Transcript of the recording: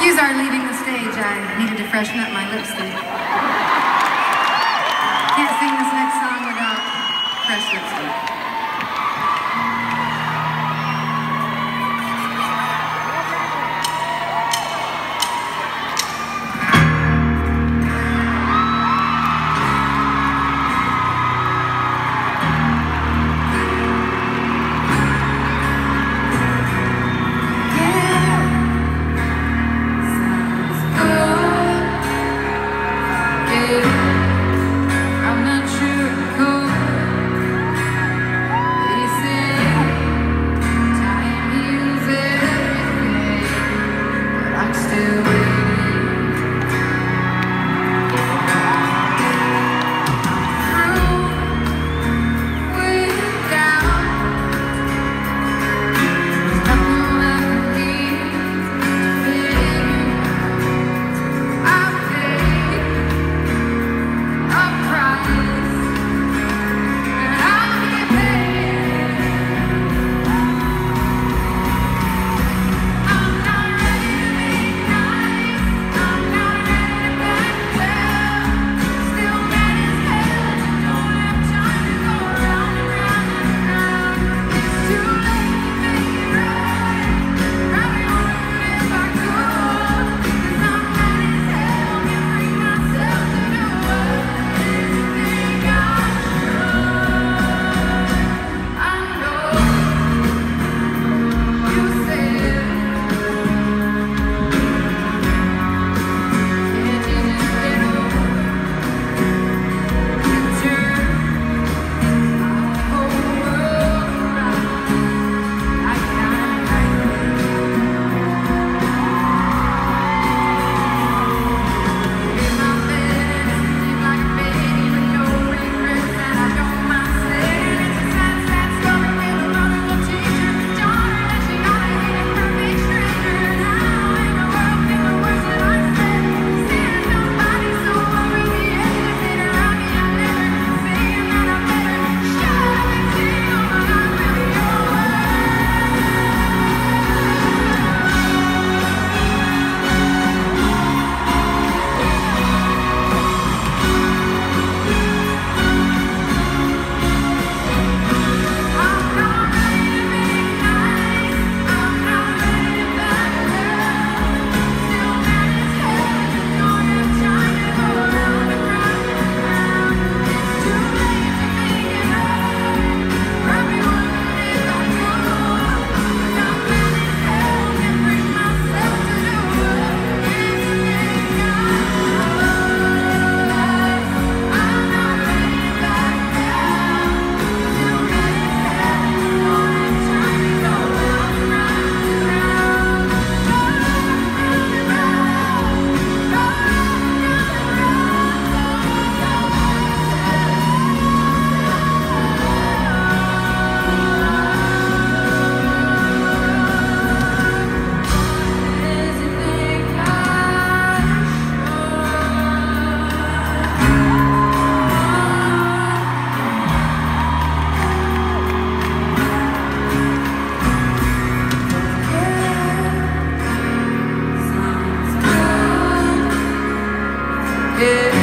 Cues are leaving the stage. I needed to freshen up my lipstick. Can't sing this next song without fresh lipstick. forget